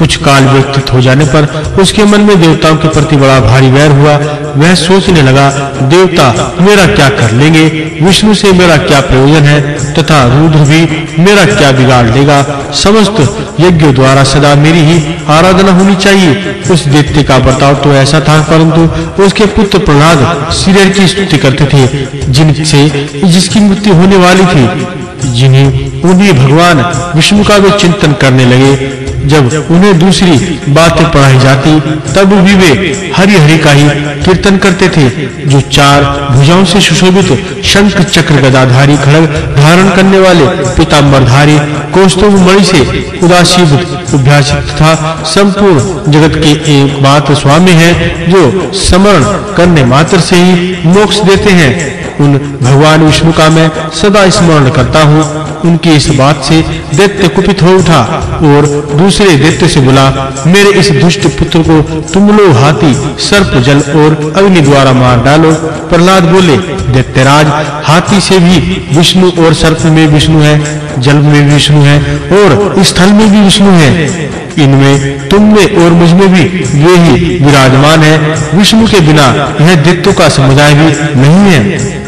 कुछ काल व्यतीत हो जाने पर उसके मन में देवताओं के प्रति बड़ा भारी वैर हुआ। वह सोचने लगा, देवता, मेरा क्या कर लेंगे? विष्णु से मेरा क्या प्रयोजन है? तथा रुद्र भी मेरा क्या बिगाड़ लेगा समस्त यज्ञों द्वारा सदा मेरी ही आराधना होनी चाहिए। उस देवते का बर्ताव तो ऐसा था, परंतु उसके पुत्र प्रहलाद सिर की स्तुति करते थे, जिनसे, जिसकी मृत्यु होने वाली थी। जिन्हें, उन्हीं भगवान विष्णु का भी चिंतन करने लगे। जब उन्हें दूसरी बातें पढ़ाई जाती, तब भी वे हरि हरि का ही कीर्तन करते थे, जो चार भुजाओं से सुशोभित शंख चक्र गदाधारी खड़ग धारण करने वाले पीतांबरधारी कौस्तुभ मणि से उदासीन उभ्यासित था संपूर्ण जगत के एक बात स्वामी है, जो समरण करने मात्र से ही मोक्ष देते हैं। उन भगवान विष्णु का मैं सदा स्मरण करता हूँ। उनकी इस बात से दैत्य कुपित हो उठा और दूसरे दैत्य से बोला, मेरे इस दुष्ट पुत्र को तुम लोग हाथी, सर्प, जल और अग्नि द्वारा मार डालो। प्रहलाद बोले, दैत्यराज, हाथी से भी विष्णु और सर्प में विष्णु है, जल में भी विष्णु है और स्थल में भी विष्णु है। इनमें तुम में और मुझमें भी वे ही विराजमान है। विष्णु के बिना यह दैत्यों का समुदाय भी नहीं है।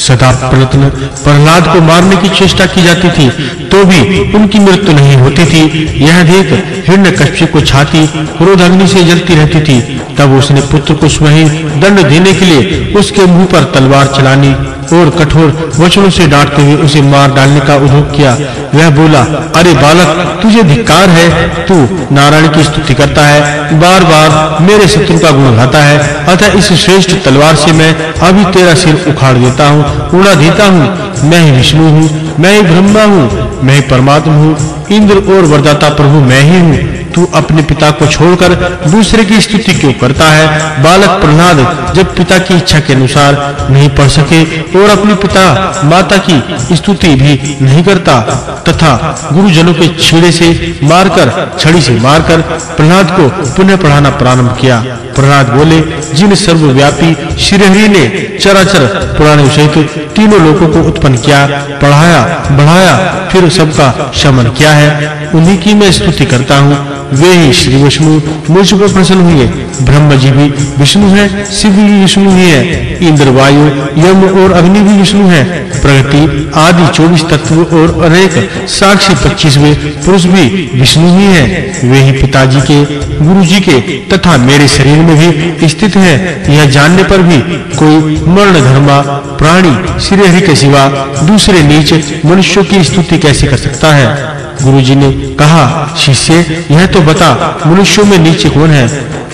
सदा प्रयत्न प्रहलाद को मारने की चेष्टा की जाती थी तो भी उनकी मृत्यु नहीं होती थी। यह देख हिरण्यकश्यप को छाती क्रोध अग्नि से जलती रहती थी। तब उसने पुत्र को स्वयं दंड देने के लिए उसके मुँह पर तलवार चलानी और कठोर वचनों से डांटते हुए उसे मार डालने का उद्योग किया। वह बोला, अरे बालक, तुझे धिक्कार है। तू नारायण की स्तुति करता है। बार-बार मेरे शत्रु का गुण गाता है। अतः इस श्रेष्ठ तलवार से मैं अभी तेरा सिर उखाड़ देता हूँ, उड़ा देता हूँ। मैं ही विष्णु हूँ, मैं ही ब्रह्मा हूँ, मैं ही परमात्मा हूँ। इंद्र और वरदाता प्रभु मैं ही हूँ। तू अपने पिता को छोड़कर दूसरे की स्तुति क्यों करता है? बालक प्रहलाद जब पिता की इच्छा के अनुसार नहीं पढ़ सके और अपने पिता माता की स्तुति भी नहीं करता तथा गुरुजनों के छीड़े से मारकर, छड़ी से मारकर प्रहलाद को पुनः पढ़ाना प्रारंभ किया। प्रहलाद बोले, जिन सर्वव्यापी श्रीहरि ने चराचर पुराने सहित तीनों लोगों को उत्पन्न किया, पढ़ाया, बढ़ाया, फिर सबका शमन किया है, उन्हीं की मैं स्तुति करता हूँ। वे ही श्री विष्णु, मुझ पर प्रसन्न हुए। ब्रह्म जी भी विष्णु है, शिव भी विष्णु ही है। इंद्र वायु यम और अग्नि भी विष्णु है। प्रगति, आदि 24 तत्व और अनेक साक्षी 25वें पुरुष भी विष्णु ही है। वे ही पिताजी के गुरु जी के तथा मेरे शरीर में भी स्थित है। यह जानने पर भी कोई मरण धर्मा प्राणी श्री हरि के सिवा दूसरे नीच मनुष्यों की स्तुति कैसे कर सकता है? गुरुजी ने कहा, शिष्य, यह तो बता, मनुष्यों में नीचे कौन है?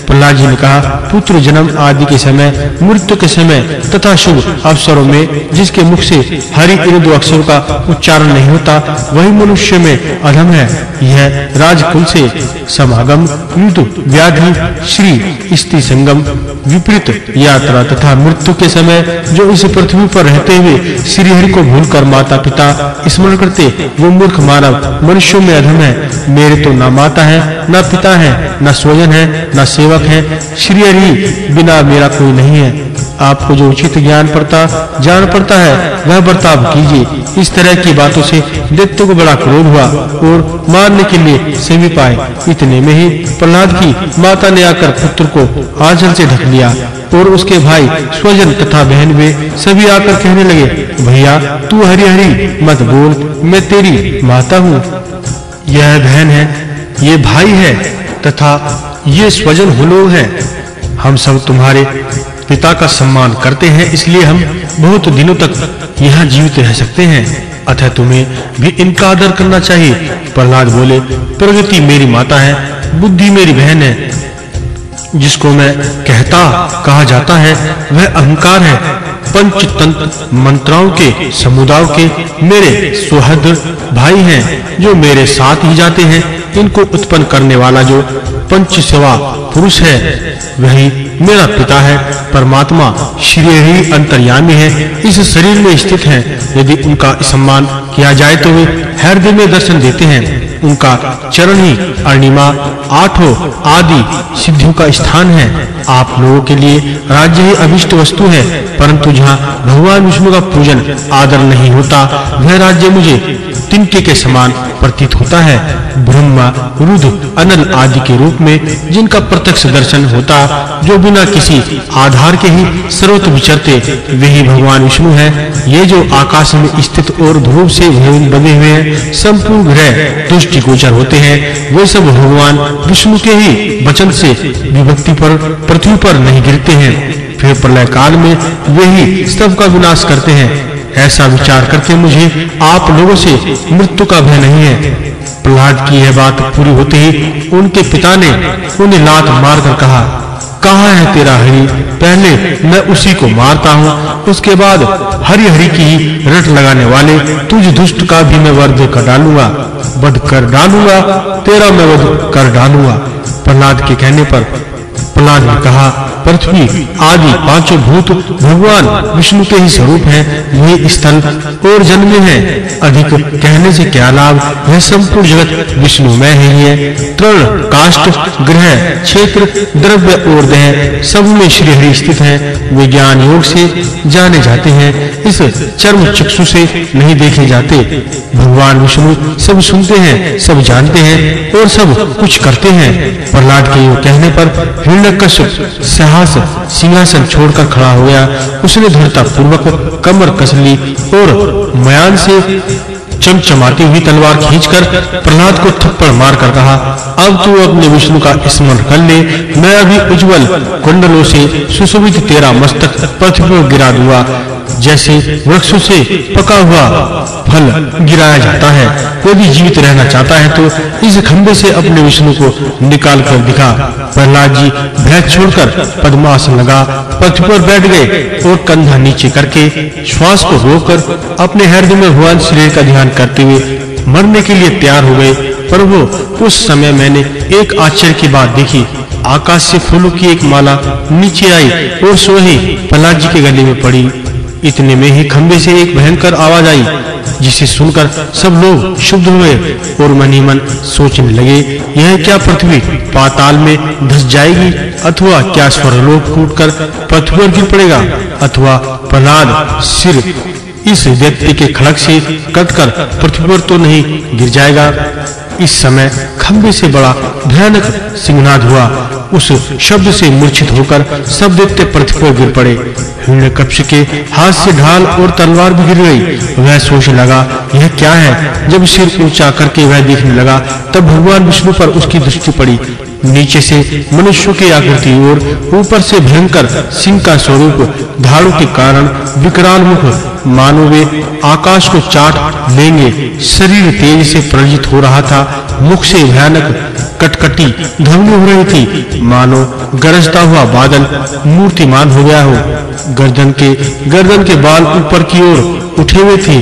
प्रहलाद जी ने कहा, पुत्र जन्म आदि के समय, मृत्यु के समय तथा शुभ अवसरों में, जिसके मुख से हरि इन दो अक्षरों का उच्चारण नहीं होता, वही मनुष्य में अधम है। यह राजकुल से समागम, युद्ध, व्याधि, श्री, स्त्री संगम विपरीत यात्रा तथा मृत्यु के समय जो इस पृथ्वी पर रहते हुए श्रीहरि को भूलकर माता पिता स्मरण करते, वो मूर्ख मानव मनुष्यों में अधम है। मेरे तो ना माता है, ना पिता है, ना स्वजन है, ना सेवक है। श्रीहरि बिना मेरा कोई नहीं है। आपको जो उचित ज्ञान पड़ता, जान पड़ता है, वह बर्ताव कीजिए। इस तरह की बातों से दैत्य को बड़ा क्रोध हुआ और मारने के लिए समीप आए इतने में ही प्रहलाद की माता ने आकर पुत्र को आंचल से ढक लिया और उसके भाई स्वजन तथा बहन वे सभी आकर कहने लगे, भैया, तू हरी हरी मत बोल, मैं तेरी माता हूँ। यह बहन है, ये भाई है, तथा ये स्वजन हुलोग हैं। हम सब तुम्हारे पिता का सम्मान करते हैं, इसलिए हम बहुत दिनों तक यहाँ जीवित रह सकते हैं। अतः तुम्हें भी इनका आदर करना चाहिए। प्रहलाद बोले, प्रगति मेरी माता है, बुद्धि मेरी बहन है। जिसको मैं कहता, कहा जाता है, वह अहंकार है। पंचतंत्र मंत्राओं के, समुदाय के मेरे सुहृद भाई हैं, जो मेरे साथ ही जाते हैं। इनको उत्पन्न करने वाला जो पंच सेवा पुरुष है, वही मेरा पिता है, परमात्मा श्री ही अंतर्यामी है, इस शरीर में स्थित है। यदि उनका सम्मान किया जाए तो वे हृदय में दर्शन देते हैं। उनका चरण ही अरणिमा, आठों आदि सिद्धियों का स्थान है। आप लोगों के लिए राज्य ही अभिष्ट वस्तु है, परंतु जहाँ भगवान विष्णु का पूजन आदर नहीं होता, वह राज्य मुझे तिनके के समान प्रतीत होता है। ब्रह्मा, रुद्र, अनल आदि के रूप में जिनका प्रत्यक्ष दर्शन होता, जो बिना किसी आधार के ही सर्वत्र विचरते वही भगवान विष्णु है। ये जो आकाश में स्थित और ध्रुव से बने हुए हैं, संपूर्ण ग्रह दृष्टि गोचर होते हैं। वे सब भगवान विष्णु के ही वचन से विभक्ति पर, पृथ्वी पर नहीं गिरते हैं। फिर प्रलय काल में वे ही सब का विनाश करते हैं। ऐसा विचार करके मुझे आप लोगों से मृत्यु का भय नहीं है। प्रहलाद की यह बात पूरी होते ही उनके पिता ने उन्हें लात मारकर कहा, कहाँ है तेरा हरि? पहले मैं उसी को मारता हूँ, उसके बाद हरि हरि की रट लगाने वाले तुझ दुष्ट का भी मैं वध कर डालूँगा, वध कर डालूँगा, तेरा मैं वध कर डालूँगा। प्रहलाद के कहने पर प्रहलाद ने कहा पृथ्वी, आदि पाँचों भूत भगवान विष्णु के ही स्वरूप हैं ये स्थल और जन्मे हैं। अधिक कहने से क्या लाभ? यह संपूर्ण जगत विष्णु में ही है। तृण काष्ट ग्रह, क्षेत्र, द्रव्य और देह सब में श्री हरि स्थित है। विज्ञान योग से जाने जाते हैं। इस चर्म चक्षु से नहीं देखे जाते। भगवान विष्णु सब सुनते हैं, सब जानते हैं और सब कुछ करते हैं। प्रहलाद के कहने पर हिरण्यकश्यप साहस सिंहासन छोड़कर खड़ा हो गया। उसने दृढ़ता पूर्वक कमर कस ली और मयान से चमचमाती हुई तलवार खींचकर प्रहलाद को थप्पड़ मार कर कहा, अब तू अपने विष्णु का स्मरण कर ले। मैं अभी उज्जवल कुंडलों से सुशोभित तेरा मस्तक पृथ्वी पर गिरा दूँगा। जैसे वृक्षों से पका हुआ फल गिराया जाता है, कोई भी जीवित रहना चाहता है तो इस खंभे से अपने विष्णु को निकाल कर दिखा। प्रहलाद जी भय छोड़कर पद्मासन लगा पृथ्वी पर बैठ गए और कंधा नीचे करके श्वास को रोककर अपने हृदय में भगवान श्री का ध्यान करते हुए मरने के लिए तैयार हो गए। पर वो, उस समय मैंने एक आश्चर्य की बात देखी। आकाश से फूलों की एक माला नीचे आई और सोही प्रहलाद जी के गले में पड़ी। इतने में ही खंबे से एक भयंकर आवाज़ आई, जिसे सुनकर सब लोग शुद्ध हुए और मन ही मन सोचने लगे, यह क्या पृथ्वी पाताल में धस जाएगी अथवा क्या स्वर्गलोक टूटकर पृथ्वी पर गिर पड़ेगा अथवा प्रहलाद सिर इस व्यक्ति के खड़क से कटकर पृथ्वी पर तो नहीं गिर जाएगा। इस समय खंबे से बड़ा भयानक सिंहनाद हुआ, उस शब्द से मूर्छित होकर सब दैत्य पृथ्वी पर गिर पड़े। हिरण्यकश्यप के हाथ से ढाल और तलवार भी गिर गई। वह सोचने लगा, यह क्या है? जब सिर ऊँचा करके वह देखने लगा, तब भगवान विष्णु पर उसकी दृष्टि पड़ी। नीचे से मनुष्य की आकृति और ऊपर से भयंकर सिंह का स्वरूप धाड़ू के कारण विकराल मुख मानो वे आकाश को चाट लेंगे। शरीर तेज से प्रज्वलित हो रहा था। मुख से भयानक कटकटी ध्वनि हो रही थी। मानो गरजता हुआ बादल मूर्तिमान हो गया हो। गर्दन के गर्दन के बाल ऊपर की ओर उठे हुए थे।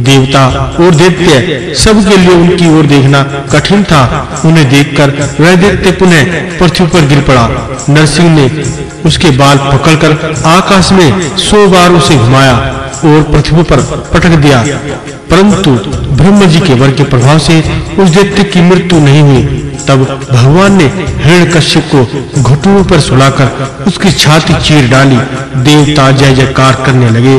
देवता और दैत्य सबके लिए उनकी ओर देखना कठिन था। उन्हें देखकर वह दैत्य पुनः पृथ्वी पर गिर पड़ा। नरसिंह ने उसके बाल पकड़कर आकाश में सौ बार उसे घुमाया और पृथ्वी पर पटक दिया। परंतु ब्रह्म जी के वर के प्रभाव से उस दैत्य की मृत्यु नहीं हुई। तब भगवान ने हिरण्यकश्यप को घुटनों पर सुलाकर उसकी छाती चीर डाली। देवता जय जयकार करने लगे।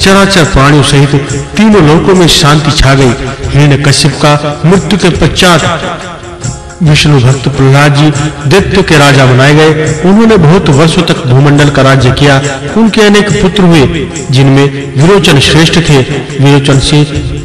चराचर प्राणियों सहित तीनों लोकों में शांति छा गई। हिरण्यकश्यप का मृत्यु के पश्चात विष्णु भक्त प्रहलाद जी दैत्य के राजा बनाए गए। उन्होंने बहुत वर्षों तक भूमंडल का राज्य किया। उनके अनेक पुत्र हुए, जिनमें विरोचन श्रेष्ठ थे। विरोचन से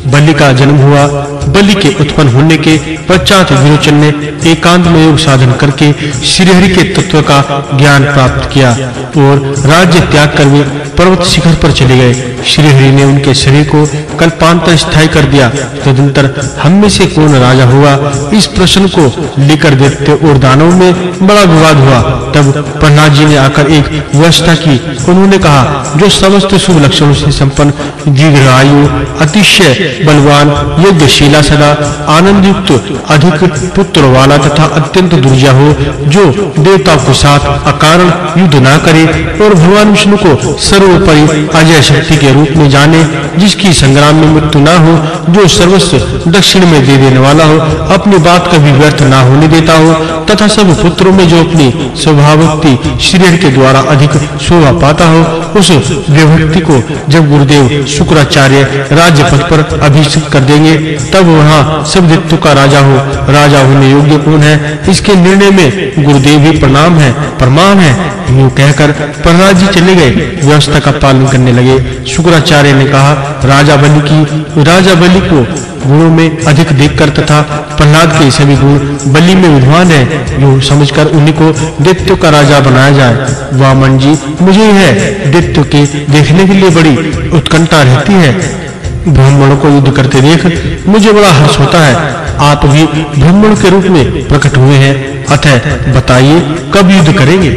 बलि का जन्म हुआ। बलि के उत्पन्न होने के पश्चात विरोचन ने एकांत में योग साधन करके श्रीहरि के तत्व का ज्ञान प्राप्त किया और राज्य त्याग कर वे पर्वत शिखर पर चले गए। श्री हरि ने उनके शरीर को कल्पांतर स्थायी कर दिया। तदंतर हम में से कौन राजा होगा इस प्रश्न को लेकर दैत्य और दानव में बड़ा विवाद हुआ। तब प्रहलाद जी ने आकर एक व्यवस्था की। उन्होंने कहा, जो समस्त शुभ लक्षणों से संपन्न, दीर्घ आयु, अतिशय बलवान, यज्ञशीला सदा आनंद युक्त अधिक पुत्र वाला तथा अत्यंत दुर्जा हो, जो देवताओं के साथ अकारण युद्ध ना करे और भगवान विष्णु को सर्वोपरि अजय शक्ति के रूप में जाने, जिसकी संग्राम में मृत्यु ना हो, जो सर्वस्व दक्षिण में दे देने वाला हो, अपनी बात कभी व्यर्थ ना होने देता हो, तथा सब पुत्रों में जो अपनी स्वभावक्ति शरीर के द्वारा अधिक शोभा पाता हो, उस व्यक्ति को जब गुरुदेव शुक्राचार्य राज्य पद पर अभिषेक कर देंगे, तब वहाँ सब दित्व का राजा हो, राजा होने योग्य कौन है? इसके निर्णय में गुरुदेव ही प्रणाम है, प्रमाण है, यूँ कहकर प्रहलाद जी चले गए, व्यवस्था का पालन करने लगे शुक्राचार्य ने कहा, राजा बलि की, राजा बलि को गुणों में अधिक देखकर तथा प्रहलाद के सभी गुण बलि में विद्वान है, यूँ समझकर उन्हीं को दैत्य का राजा बनाया जाए। वामन जी, मुझे यह दैत्य के देखने के लिए बड़ी उत्कंठा रहती है। ब्राह्मणों को युद्ध करते देख मुझे बड़ा हर्ष होता है। आप भी ब्राह्मण के रूप में प्रकट हुए हैं। अतः बताइए, कब युद्ध करेंगे?